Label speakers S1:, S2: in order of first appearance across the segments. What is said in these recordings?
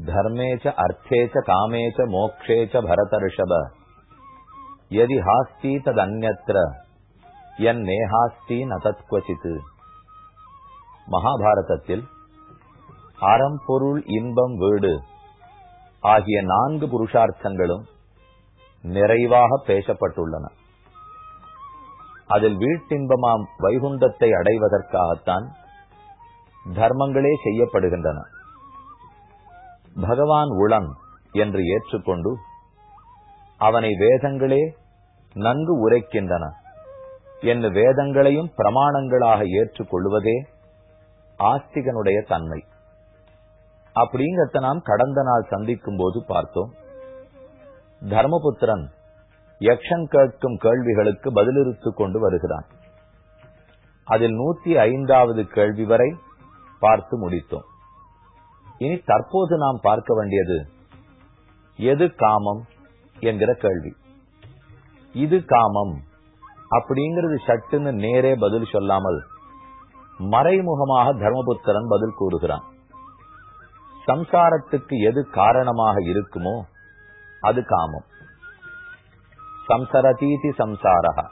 S1: धर्मे च अर्थे च कामे च मोक्षे च भरतर्षभ यदि हास्ति तदन्यत्र यन्नेहास्ति न तत्क्वचित् மகாபாரதத்தில் அறம் பொருள் இன்பம் வீடு ஆகிய நான்கு புருஷார்த்தங்களும் நிறைவாக பேசப்பட்டுள்ளன அதில் வீட்டின்பமாம் வைகுண்டத்தை அடைவதற்காகத்தான் தர்மங்களே செய்யப்படுகின்றன பகவான் உளன் என்று ஏற்றுக்கொண்டு அவனை வேதங்களே நன்கு உரைக்கின்றன. என்று வேதங்களையும் பிரமாணங்களாக ஏற்றுக்கொள்வதே ஆஸ்திகனுடைய தன்மை. அப்படிங்கிறத நாம் கடந்த நாள் சந்திக்கும் போது பார்த்தோம். தர்மபுத்திரன் யக்ஷன் கேட்கும் கேள்விகளுக்கு பதிலிருத்துக் கொண்டு வருகிறான். அதில் நூத்தி ஐந்தாவது கேள்வி வரை பார்த்து முடித்தோம். இனி தற்போது நாம் பார்க்க வேண்டியது எது காமம் என்கிற கேள்வி. இது காமம் அப்படிங்கிறது சட்டுன்னு நேரே பதில் சொல்லாமல் மறைமுகமாக தர்மபுத்திரன் பதில் கூறுகிறான். சம்சாரத்துக்கு எது காரணமாக இருக்குமோ அது காமம். சம்சரதீதி சம்சாரகா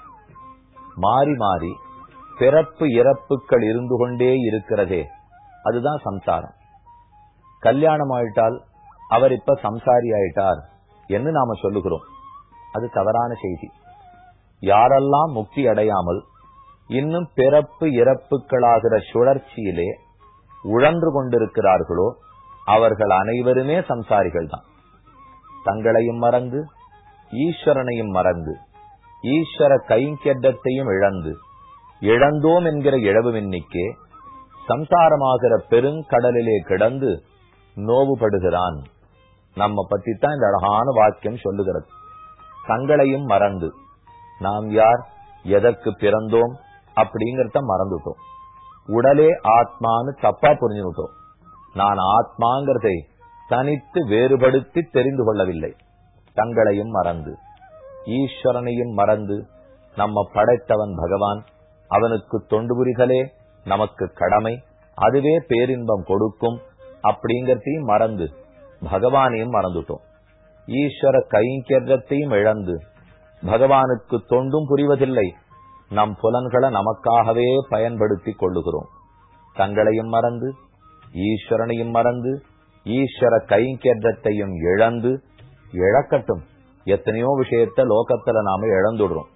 S1: மாறி மாறி பிறப்பு இறப்புகள் இருந்து கொண்டே இருக்கிறதே. அதுதான் சம்சாரம். கல்யாணம் ஆயிட்டால் அவர் இப்ப சம்சாரி ஆயிட்டார் என்று நாம சொல்லுகிறோம். அது தவறான செய்தி. யாரெல்லாம் முக்தி அடையாமல் இன்னும் பிறப்பு இறப்புகளாகிற சுழற்சியிலே உழன்று கொண்டிருக்கிறார்களோ அவர்கள் அனைவருமே சம்சாரிகள் தான் தங்களையும் மறந்து ஈஸ்வரனையும் மறந்து ஈஸ்வர கைங்கெட்டத்தையும் இழந்து இழந்தோம் என்கிற இழவு எண்ணிக்கே சம்சாரமாகிற பெருங்கடலிலே கிடந்து நோவுபடுகிறான். நம்ம பத்தி தான் இந்த அழகான வாக்கியம் சொல்லுகிறது. தங்களையும் மறந்து நாம் யார் எதற்கு பிறந்தோம் அப்படிங்கறத மறந்துட்டோம். உடலே ஆத்மான்னு தப்பா புரிஞ்சுட்டோம் நான் ஆத்மாங்கிறதை தனித்து வேறுபடுத்தி தெரிந்து கொள்ளவில்லை. தங்களையும் மறந்து ஈஸ்வரனையும் மறந்து நம்ம படைத்தவன் பகவான். அவனுக்கு தொண்டு புரிகளே நமக்கு கடமை. அதுவே பேரின்பம் கொடுக்கும். அப்படிங்கறதையும் மறந்து பகவானையும் மறந்துட்டோம். ஈஸ்வர கைங்கரியத்தையும் இழந்து பகவானுக்கு தொண்டும் புரிவதில்லை. நம் புலன்களை நமக்காகவே பயன்படுத்தி கொள்ளுகிறோம். தங்களையும் மறந்து ஈஸ்வரனையும் மறந்து ஈஸ்வர கைங்கரியத்தையும் இழந்து இழக்கட்டும். எத்தனையோ விஷயத்த லோகத்துல நாம இழந்துடுறோம்.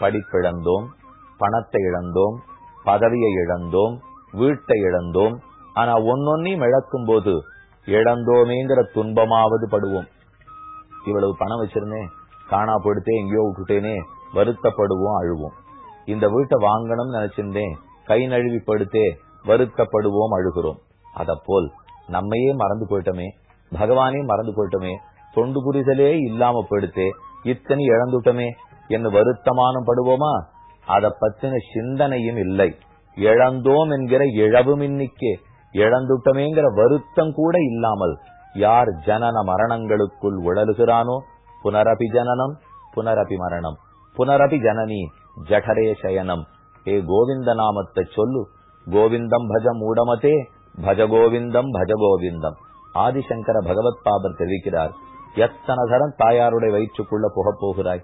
S1: படிப்பிழந்தோம் பணத்தை இழந்தோம் பதவியை இழந்தோம் வீட்டை இழந்தோம் ஆனா ஒன்னொன்னையும் இழக்கும் போது இழந்தோமேங்கிற துன்பமாவது படுவோம். இவ்வளவு பணம் வச்சிருந்தேன் காணா போயிடுத்தே எங்கேயோ விட்டுட்டேனே வருத்தப்படுவோம் அழுவோம். இந்த வீட்டை வாங்கணும்னு நினைச்சிருந்தேன் கை நழுவி படுத்தே வருத்தப்படுவோம் அழுகிறோம். அத போல் நம்மையே மறந்து போயிட்டோமே பகவானே மறந்து போயிட்டோமே தொண்டு புரிதலே இல்லாம போயிடுத்தே இத்தனை இழந்துட்டோமே என்று வருத்தமானம் படுவோமா? அத பத்தின சிந்தனையும் இல்லை. இழந்தோம் என்கிற இழவும் இன்னிக்கே இழந்துட்டமேங்கிற வருத்தம் கூட இல்லாமல் யார் ஜனன மரணங்களுக்குள் உழலுகிறானோ புனரபி ஜனனம் புனரபி மரணம். புனரபி ஜனனி ஜடரே சயனம். ஏ கோவிந்த நாமத்தை சொல்லு. கோவிந்தம் பஜ மூடமதே பஜ கோவிந்தம் பஜ கோவிந்தம் ஆதிசங்கர பகவத் பாபர் தெரிவிக்கிறார் எத்தனை தரம் தாயாருடைய வயிற்றுக்குள்ள புக போகிறாய்?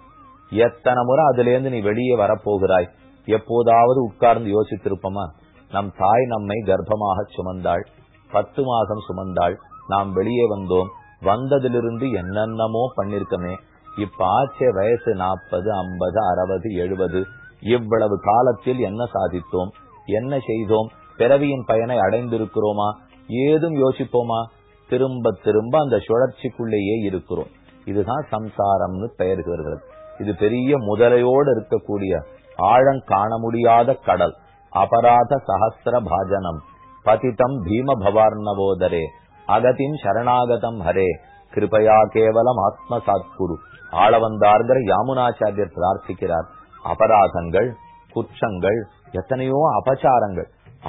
S1: எத்தனை முறை அதுலேருந்து நீ வெளியே வரப்போகிறாய் எப்போதாவது உட்கார்ந்து யோசித்திருப்பமா? நம் தாய் நம்மை கர்ப்பமாக சுமந்தாள். பத்து மாதம் சுமந்தாள். நாம் வெளியே வந்தோம். வந்ததிலிருந்து என்னென்னமோ பண்ணிருக்கமே. இப்ப ஆச்சே வயசு நாற்பது ஐம்பது அறுபது எழுபது. இவ்வளவு காலத்தில் என்ன சாதித்தோம்? என்ன செய்தோம்? பிறவியின் பயனை அடைந்திருக்கிறோமா? ஏதும் யோசிப்போமா? திரும்ப திரும்ப அந்த சுழற்சிக்குள்ளேயே இருக்கிறோம். இதுதான் சம்சாரம்னு பெயர்கிறது இது பெரிய முதலையோடு இருக்கக்கூடிய ஆழம் காண முடியாத கடல். அபராத சகசிர பாஜனம் பதிதம் பீம பவார்ணவோதரே அகதிம் சரணாகதம் ஹரே கிருபையா கேவலம் ஆத்ம சாத்குரு ஆளவந்தார்கிற யாமுனாச்சாரியர் பிரார்த்திக்கிறார் அபராதங்கள் குற்றங்கள் எத்தனையோ அபச்சாரங்கள்।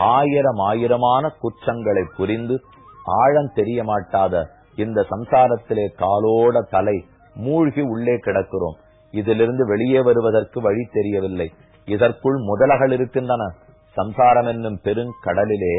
S1: ஆயிரம் ஆயிரமான குற்றங்களை புரிந்து ஆழம் தெரிய மாட்டாத இந்த சம்சாரத்திலே காலோட தலை மூழ்கி உள்ளே கிடக்கிறோம். இதிலிருந்து வெளியே வருவதற்கு வழி தெரியவில்லை. இதற்குள் முதலகள் இருக்கின்றன. சம்சாரம் என்னும் பெருங்கடலிலே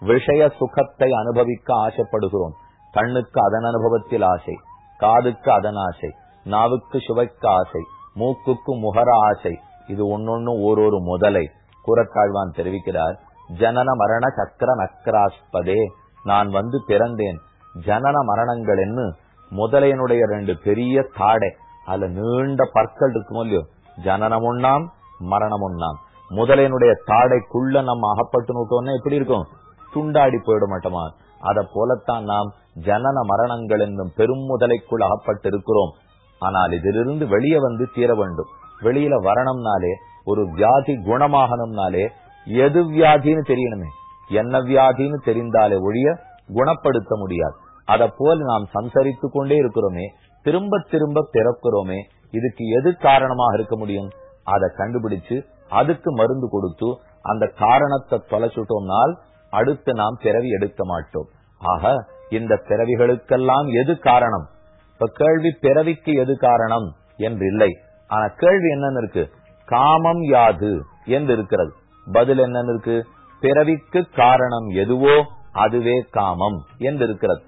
S1: விஷய சுகத்தை அனுபவிக்க ஆசைப்படுகிறோம். கண்ணுக்கு அதன் அனுபவத்தில் ஆசை காதுக்கு அதன் ஆசை நாவுக்கு சுவைக்கு ஆசை மூக்குக்கு முகர ஆசை இது ஒன்னொன்னு ஓரொரு முதலை. கூறத்தாழ்வான் தெரிவிக்கிறார் ஜனன மரண சக்கர நக்கராஸ்பதே நான் வந்து பிறந்தேன். ஜனன மரணங்கள் என்ன? முதலையனுடைய ரெண்டு பெரிய தாடை அதுல நீண்ட பற்கள் இருக்குமோ இல்லையோ? ஜனனம் மரணமுன்னாம். மரணம் முதலையனுடைய தாடைக்குள்ள நம்ம அகப்பட்டு நோட்டோம்னா எப்படி இருக்கும்? துண்டாடி போயிட மாட்டோமா அத போலத்தான் நாம் ஜனன மரணங்கள் என்னும் பெரும் முதலைக்குள் அகப்பட்டு இருக்கிறோம் ஆனால் இதிலிருந்து வெளியே வந்து தீர வேண்டும். வெளியில வரணும்னாலே ஒரு வியாதி குணமாகணும்னாலே எது வியாதின்னு தெரியணுமே. என்ன வியாதின்னு தெரிந்தாலே ஒழிய குணப்படுத்த முடியாது. அத போல நாம் சம்சரித்து கொண்டே இருக்கிறோமே திரும்ப திரும்ப பிறக்கிறோமே இதுக்கு எது காரணமாக இருக்க முடியும்? அதை கண்டுபிடிச்சு அதுக்கு மருந்து கொடுத்து அந்த காரணத்தை தொலைச்சுட்டோம்னால் அடுத்து நாம் பிறவி எடுக்க மாட்டோம். ஆக இந்த பிறவிகளுக்கெல்லாம் எது காரணம்? இப்ப கேள்வி பிறவிக்கு எது காரணம் என்று இல்லை ஆனா கேள்வி என்னன்னு இருக்கு. காமம் யாது என்று இருக்கிறது. பதில் என்னன்னு இருக்கு? பிறவிக்கு காரணம் எதுவோ அதுவே காமம் என்று இருக்கிறது.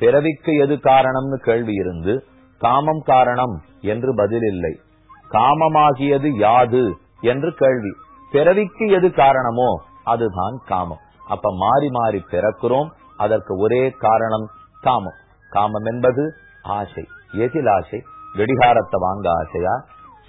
S1: பிறவிக்கு எது காரணம்னு கேள்வி இருந்து காமம் காரணம் என்று பதில் இல்லை. காமமாகியது யாது என்று கேள்வி. பிறவிக்கு எது காரணமோ அதுதான் காமம். அப்ப மாறி மாறி பிறக்கிறோம் அதற்கு ஒரே காரணம் காமம். காமம் என்பது ஆசை எதில் ஆசை? வெடிகாரத்தை வாங்க ஆசையா?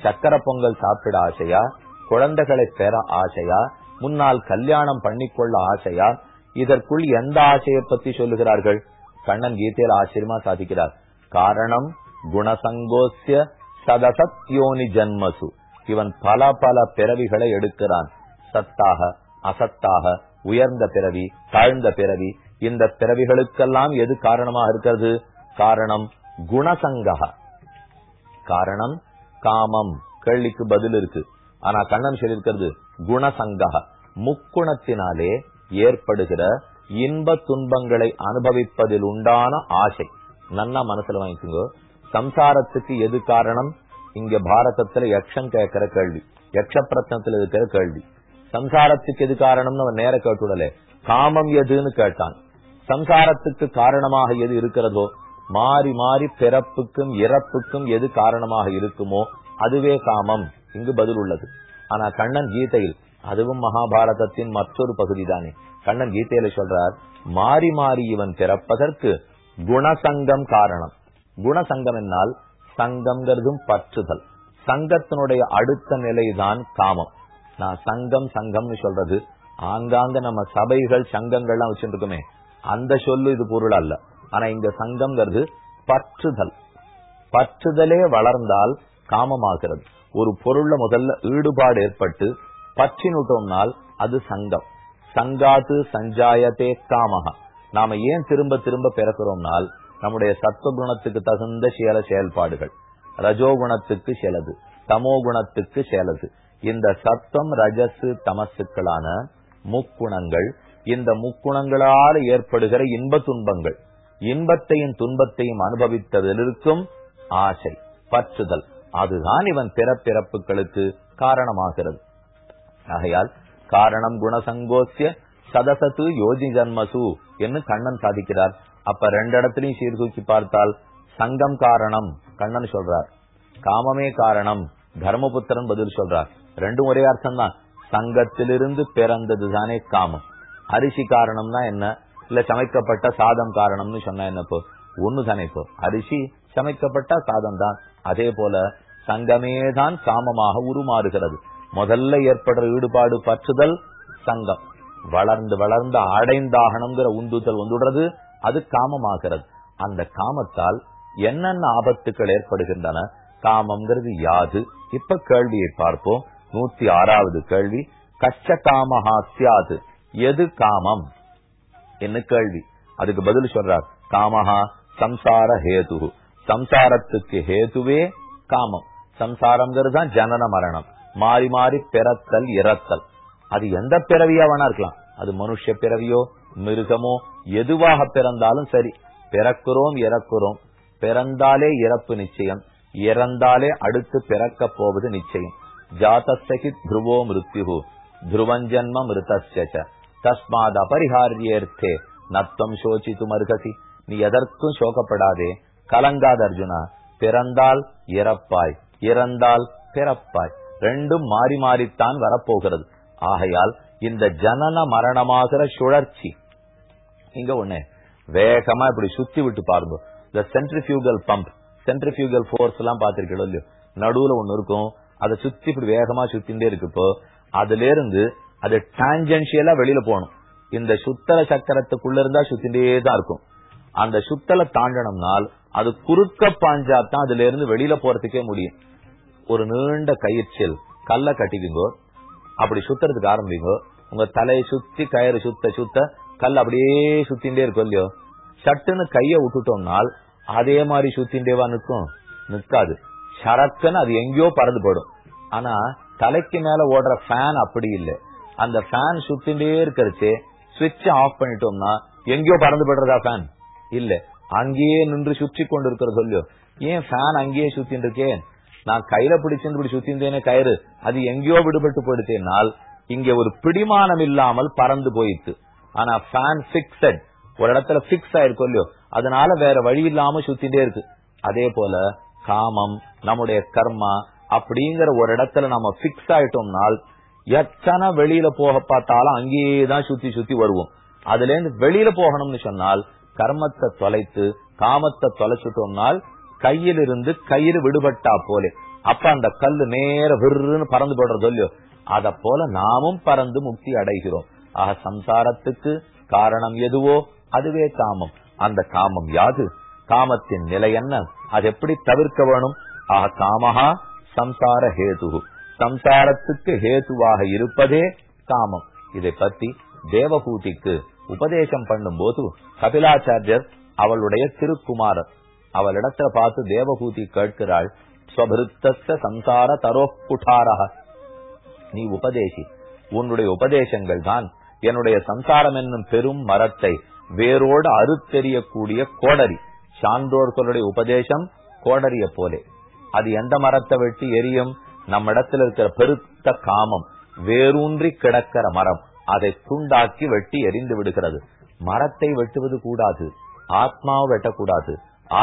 S1: சக்கர பொங்கல் சாப்பிட ஆசையா? குழந்தைகளை பெற ஆசையா? முன்னால் கல்யாணம் பண்ணிக்கொள்ள ஆசையா? இதற்குள் எந்த ஆசையை பத்தி சொல்லுகிறார்கள்? கண்ணன் கீதையில் ஆச்சரியமா சாதிக்கிறார். காரணம் குணசங்கோசிய சதசத்யோனி ஜன்மசு. இவன் பல பல பிறவிகளை எடுக்கிறான். சத்தாக அசத்தாக உயர்ந்த பிறவி தாழ்ந்த பிறவி. இந்த பிறவிகளுக்கெல்லாம் எது காரணமாக இருக்கிறது? காரணம் குணசங்கா காரணம் காமம். கேள்விக்கு பதில் இருக்கு. ஆனா கண்ணன் சொல்லியிருக்கிறது குணசங்கா முக்குணத்தினாலே ஏற்படுகிற இன்ப துன்பங்களை அனுபவிப்பதில் உண்டான ஆசை. நன்னா மனசுல வாங்கிக்கோங்க. சம்சாரத்துக்கு எது காரணம்? இங்க பாரதத்துல யக்ஷம் கேட்கிற கேள்வி. யக்ஷ பிரச்சனத்துல இருக்கிற கேள்வி. சம்சாரத்துக்கு எது காரணம்னு அவன் நேர கேட்டுடலே. காமம் எதுன்னு கேட்டான். சம்சாரத்துக்கு காரணமாக எது இருக்கிறதோ மாறி மாறி பிறப்புக்கும் இறப்புக்கும் எது காரணமாக இருக்குமோ அதுவே காமம். இங்கு பதில் உள்ளது. ஆனா கண்ணன் கீதையில் அதுவும் மகாபாரதத்தின் மற்றொரு பகுதி தானே கண்ணன் கீதையில சொல்றார் மாறி மாறி இவன் பிறப்பதற்கு குணசங்கம் காரணம். குணசங்கம் என்னால் சங்கம்ங்கிறதும் பற்றுதல். சங்கத்தினுடைய அடுத்த நிலைதான் காமம். நான் சங்கம் சங்கம்னு சொல்றது. ஆங்காங்க நம்ம சபைகள் சங்கங்கள்லாம் வச்சுருக்கோமே அந்த சொல்லு இது பொருள் அல்ல. ஆனா இங்க சங்கம்ங்கிறது பற்றுதல். பற்றுதலே வளர்ந்தால் காமமாகிறது. ஒரு பொருள்ல முதல்ல ஈடுபாடு ஏற்பட்டு பற்றினுட்டோம்னால் அது சங்கம். சங்காத்து சஞ்சாயத்தே காமகா நாம ஏன் திரும்ப திரும்ப பிறக்கிறோம்னால் நம்முடைய சத்துவ குணத்துக்கு தகுந்த சில செயல்பாடுகள். ரஜோகுணத்துக்கு சிலது தமோ குணத்துக்கு செலது. இந்த சத்தம் ரஜசு தமசுக்களான முக்குணங்கள் இந்த முக்குணங்களால் ஏற்படுகிற இன்ப துன்பங்கள். இன்பத்தையும் துன்பத்தையும் அனுபவித்ததில் இருக்கும் ஆசை பற்றுதல். அதுதான் இவன் பிறப்பிறப்புகளுக்கு காரணமாகிறது. ஆகையால் காரணம் குணசங்கோசிய சதசத்து யோஜி ஜன்மசு என்று கண்ணன் சாதிக்கிறார். அப்ப ரெண்டு இடத்துலயும் சீர்தூக்கி பார்த்தால் சங்கம் காரணம் கண்ணன் சொல்றார். காமமே காரணம் தர்மபுத்திரன் பதில் சொல்றார். ரெண்டும் ஒரே அர்த்தம் தான் சங்கத்திலிருந்து பிறந்தது தானே காமம். அரிசி காரணம்னா என்ன? இல்ல சமைக்கப்பட்ட சாதம் காரணம்னு சொன்னா என்ன இப்போ? ஒண்ணு தானே இப்போ. அரிசி சமைக்கப்பட்ட சாதம் தான் அதே போல சங்கமேதான் காமமாக உருமாறுகிறது. முதல்ல ஏற்படுற ஈடுபாடு பற்றுதல் சங்கம். வளர்ந்து வளர்ந்து அடைந்தாகணுங்கிற உந்துதல் வந்துடுறது அது காமமாகிறது. அந்த காமத்தால் என்னென்ன ஆபத்துக்கள் ஏற்படுகின்றன? காமம்ங்கிறது யாது? இப்ப கேள்வியை பார்ப்போம். நூத்தி ஆறாவது கேள்வி. கச்ச காமஹா சியாது எது காமம்? என்ன கேள்வி? அதுக்கு பதில் சொல்றார். காமஹா சம்சார ஹேது சம்சாரத்துக்கு ஹேதுவே காமம். சம்சாரம்ங்கிறது தான் ஜனன மரணம். மாறி மாறி பிறத்தல் இறத்தல். அது எந்த பிறவியா வேணா இருக்கலாம். அது மனுஷ பிறவியோ மிருகமோ எதுவாக பிறந்தாலும் சரி. பிறக்கிறோம் இறக்குறோம். பிறந்தாலே இறப்பு நிச்சயம். இறந்தாலே அடுத்து பிறக்க போவது நிச்சயம். ஜாத்தஸ்தகி துருவோ மிருத்யு துருவஞ்சன்ம மிருதஸ்ய தஸ்மாத் அபரிஹாரியர்த்தே. நத்தம் சோசித்து மருகசி நீ எதற்கும் சோகப்படாதே. கலங்காத அர்ஜுனா. பிறந்தால் இறப்பாய். இறந்தால் பிறப்பாய். ரெண்டும் மாறி மாறித்தான் வரப்போகிறது. ஆகையால் இந்த ஜனன மரணமாகிற சுழற்சி இங்க ஒண்ணு. வேகமா இப்படி சுத்தி விட்டு பாருங்க. இந்த சென்ட்ரிபியூகல் பம்ப் சென்ட்ரிபியூகல் ஃபோர்ஸ் எல்லாம் பாத்திருக்கோம் இல்லையோ? நடுவுல ஒண்ணு இருக்கும். அதை சுத்தி இப்படி வேகமா சுத்திண்டே இருக்குப்போ அதுல இருந்து அது டான்ஜென்சியலா வெளியில போகணும். இந்த சுத்தல சக்கரத்துக்குள்ள இருந்தா சுத்திண்டே தான் இருக்கும். அந்த சுத்தலை தாண்டனம்னால் அது குறுக்க பாஞ்சாதான் அதுல இருந்து வெளியில போறதுக்கே முடியும். ஒரு நீண்ட கயிற்சியல் கல்ல கட்டிக்குங்கோ அப்படி சுத்துறதுக்கு ஆரம்பிங்கோ உங்க தலையை சுத்தி கயிறு சுத்த சுத்த கல் அப்படியே சுத்திண்டே இருக்கும் இல்லையோ? சட்டுன்னு கைய விட்டுட்டோம்னால் அதே மாதிரி சுத்திண்டேவா நிற்கும்? நிற்காது. சரக்குன்னு அது எங்கேயோ பறந்து போயிடும். ஆனா தலைக்கு மேல ஓடுற ஃபேன் அப்படி இல்லை. அந்த ஃபேன் சுத்திண்டே இருக்கிறச்சு சுவிட்ச் ஆஃப் பண்ணிட்டோம்னா எங்கேயோ பறந்து போடுறதா ஃபேன் இல்ல. அங்கேயே நின்று சுற்றி கொண்டு இருக்கிற சொல்லியோ ஏன் ஃபேன் அங்கேயே சுத்தின் இருக்கேன் நான் கையில பிடிச்சிருந்து இப்படி சுத்திந்தேனே கயிறு. அது எங்கேயோ விடுபட்டு போயிடுத்தேனால் இங்க ஒரு பிடிமானம் இல்லாமல் பறந்து போயிட்டு ஆனா ஃபேன் பிக்சட் ஒரு இடத்துல பிக்ஸ் ஆயிருக்கும் இல்லையோ? அதனால வேற வழி இல்லாம சுத்திட்டே இருக்கு. அதே போல காமம் நம்முடைய கர்மா அப்படிங்கிற ஒரு இடத்துல நம்ம பிக்ஸ் ஆயிட்டோம்னால் எத்தனை வெளியில போக பார்த்தாலும் அங்கேயே தான் சுத்தி சுத்தி வருவோம். அதுல இருந்து வெளியில போகணும்னு சொன்னால் கர்மத்தை தொலைத்து காமத்தை தொலைச்சிட்டோம்னால் கையில் இருந்து கயிறு விடுபட்டா போலே. அப்ப அந்த கல்லு நேர விருன்னு பறந்து போடுறதோ இல்லையோ? அத போல நாமும் பறந்து முக்தி அடைகிறோம். ஆக சம்சாரத்துக்கு காரணம் எதுவோ அதுவே காமம். அந்த காமம் யாது? காமத்தின் நிலை என்ன? அது எப்படி தவிர்க்க வேணும்? ஆக காமஹா சம்சார ஹேது சம்சாரத்துக்கு ஹேதுவாக இருப்பதே காமம். இதை பத்தி தேவகூதிக்கு உபதேசம் பண்ணும் போது கபிலாச்சாரியர் அவளுடைய திருக்குமாரர் அவளிடத்துல பார்த்து தேவகூதி கேட்கிறாள் ஸ்வபிருத்த சம்சார தரோ குட்டாரக நீ உபதேசி. உன்னுடைய உபதேசங்கள் தான் என்னுடைய சம்சாரம் என்னும் பெரும் மரத்தை வேரோடு அறுத்தெறியக்கூடிய கோடரி. சான்றோர்களுடைய உபதேசம் கோடரிய போலே. அது எந்த மரத்தை வெட்டி எரியும்? நம்ம இடத்துல இருக்கிற பெருத்த காமம் வேரூன்றி கிடக்கிற மரம் அதை துண்டாக்கி வெட்டி எரிந்து விடுகிறது. மரத்தை வெட்டுவது கூடாது ஆத்மாவை வெட்டக்கூடாது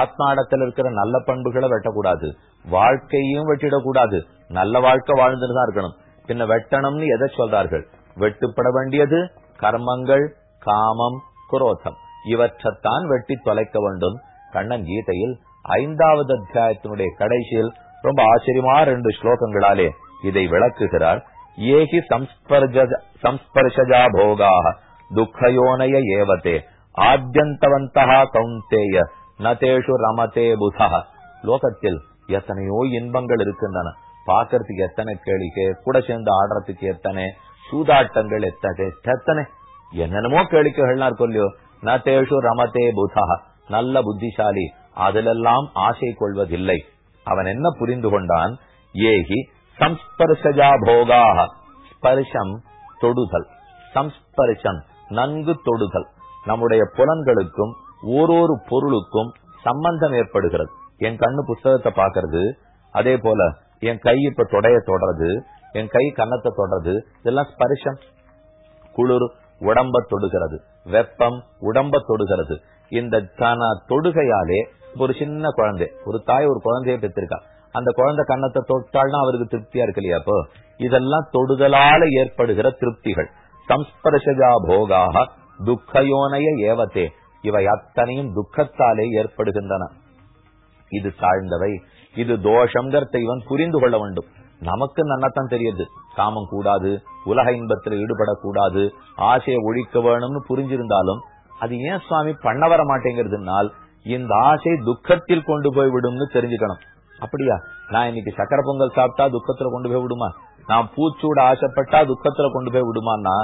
S1: ஆத்மா இடத்துல இருக்கிற நல்ல பண்புகளை வெட்டக்கூடாது வாழ்க்கையும் வெட்டிடக்கூடாது நல்ல வாழ்க்கை வாழ்ந்துட்டு தான் இருக்கணும். பின்ன வெட்டணும்னு எதை சொல்றார்கள்? வெட்டுப்பட வேண்டியது கர்மங்கள் காமம் குரோதம். இவற்றைத்தான் வெட்டி தொலைக்க வேண்டும். கண்ணன் கீதையில் ஐந்தாவது அத்தியாயத்தினுடைய கடைசியில் ரொம்ப ஆச்சரியமா ரெண்டு ஸ்லோகங்களாலே இதை விளக்குகிறார். ஏகி சம்ஸ்பர்ஷஜா போகாக துக்கயோனய ஏவத்தே ஆத்தியந்தவந்தா கௌந்தேய நதேஷு ரமதே புதா லோகத்தில் எத்தனையோ இன்பங்கள் இருக்கின்றன. பாக்கிறதுக்கு எத்தனை கேளிக்கை கூட சேர்ந்து ஆடுறதுக்கு எத்தனை சூதாட்டங்கள் எத்தனை எத்தனை என்னென்னமோ கேளிக்கைகள்லாம் இருக்கும் இல்லையோ? ந தேஷு ரமதே புதா நல்ல புத்திசாலி. அதிலெல்லாம் ஆசை கொள்வதில்லை. அவன் என்ன புரிந்து கொண்டான்? ஏகி சம்ஸ்பர்ஷஜா போகாக ஸ்பர்ஷம் தொடுதல். சம்ஸ்பர்ஷம் நன்கு தொடுதல். நம்முடைய புலன்களுக்கும் ஓரொரு பொருளுக்கும் சம்பந்தம் ஏற்படுகிறது. என் கண்ணு புஸ்தகத்தை பாக்குறது அதே போல என் கை இப்ப தொடைய தொடறது என் கை கன்னத்தை தொடறது. இதெல்லாம் ஸ்பர்ஷம் குளிர் உடம்ப தொடுகிறது. வெப்பம் உடம்ப தொடுகிறது. இந்த தன தொடுகையாலே ஒரு சின்ன குழந்தை ஒரு தாய் ஒரு குழந்தைய பெற்றிருக்கா. அந்த குழந்தை கன்னத்தை தொட்டால்னா அவருக்கு திருப்தியா இருக்கு இல்லையா அப்போ? இதெல்லாம் தொடுதலால ஏற்படுகிற திருப்திகள். சம்ஸ்பர்ஷஜா போகாக துக்கயோனைய ஏவத்தே. இவை அத்தனையும் துக்கத்தாலே ஏற்படுகின்றன. இது தாழ்ந்தவை. இது தோஷங்கிறத இவன் புரிந்து கொள்ள வேண்டும். நமக்கு நன்னத்தான் தெரியுது. காமம் கூடாது உலக இன்பத்தில் ஈடுபடக்கூடாது ஆசையை ஒழிக்க வேணும்னு புரிஞ்சிருந்தாலும் அது ஏன் சுவாமி பண்ண வர மாட்டேங்கிறதுனால் இந்த ஆசை துக்கத்தில் கொண்டு போய் விடும்னு தெரிஞ்சுக்கணும். அப்படியா? நான் இன்னைக்கு சக்கரை பொங்கல் சாப்பிட்டா துக்கத்துல கொண்டு போய் விடுமா? நான் பூச்சூட ஆசைப்பட்டா துக்கத்துல கொண்டு போய் விடுமான்னா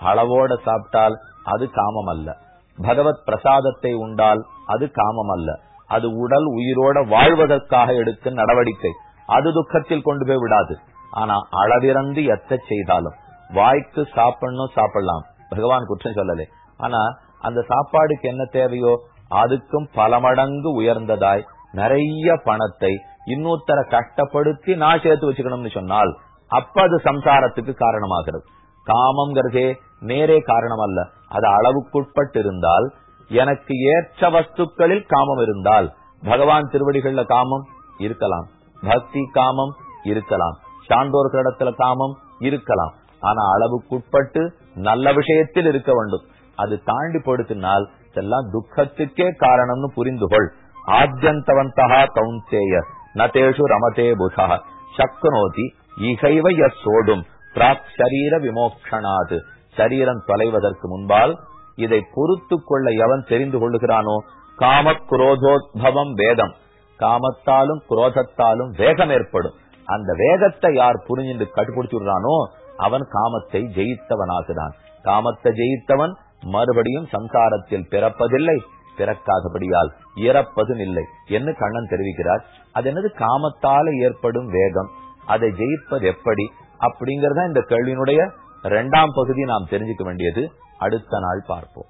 S1: அளவோட சாப்பிட்டால் அது காமம் அல்ல. பகவத் பிரசாதத்தை உண்டால் அது காமம் அல்ல. அது உடல் உயிரோட வாழ்வதற்காக எடுக்கும் நடவடிக்கை. அது துக்கத்தில் கொண்டு போய் விடாது. ஆனா அளவிறந்து எத்த செய்தாலும் வாய்க்கு சாப்பிடணும் சாப்பிடலாம். பகவான் குற்றம் சொல்லலே. ஆனா அந்த சாப்பாடுக்கு என்ன தேவையோ அதுக்கும் பல மடங்கு உயர்ந்ததாய் நிறைய பணத்தை இன்னொருத்தர கஷ்டப்படுத்தி நான் சேர்த்து வச்சுக்கணும்னு சொன்னால் அப்ப அது சம்சாரத்துக்கு காரணமாகிறது. காமம்ங்கிறதே நேரே காரணம் அல்ல அது அளவுக்குட்பட்டு இருந்தால் எனக்கு ஏற்ற வஸ்துக்களில் காமம் இருந்தால் பகவான் திருவடிகள்ல காமம் இருக்கலாம். பக்தி காமம் இருக்கலாம். சான்றோர்களிடத்துல காமம் இருக்கலாம். ஆனா அளவுக்குட்பட்டு நல்ல விஷயத்தில் இருக்க வேண்டும். அது தாண்டி போடுத்தினால் இதெல்லாம் துக்கத்துக்கே காரணம்னு புரிந்து கொள் ஆத்யந்தவந்தகா கௌந்தேய நதேஷு ரமதே புஷா சக்னோதி இகைவ சோடும் பிராக் சரீர விமோக்ஷனாது. சரீரம் தொலைவதற்கு முன்பால் இதை பொறுத்து கொள்ள எவன் தெரிந்து கொள்ளுகிறானோ? காம குரோதோத்பவம் வேதம். காமத்தாலும் குரோதத்தாலும் வேகம் ஏற்படும். அந்த வேகத்தை யார் புரிஞ்சு கட்டுப்பிடிச்சுடுறானோ அவன் காமத்தை ஜெயித்தவனாகிறான் காமத்தை ஜெயித்தவன் மறுபடியும் சம்சாரத்தில் பிறப்பதில்லை. பிறக்காதபடியால் இறப்பதும் இல்லை என்று கண்ணன் தெரிவிக்கிறார். அது என்னது? காமத்தால ஏற்படும் வேகம். அதை ஜெயிப்பது எப்படி? அப்படிங்கறத இந்த கேள்வியினுடைய இரண்டாம் பகுதி நாம் தெரிஞ்சுக்க வேண்டியது. அடுத்த நாள் பார்ப்போம்.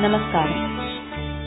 S2: நமஸ்காரம்.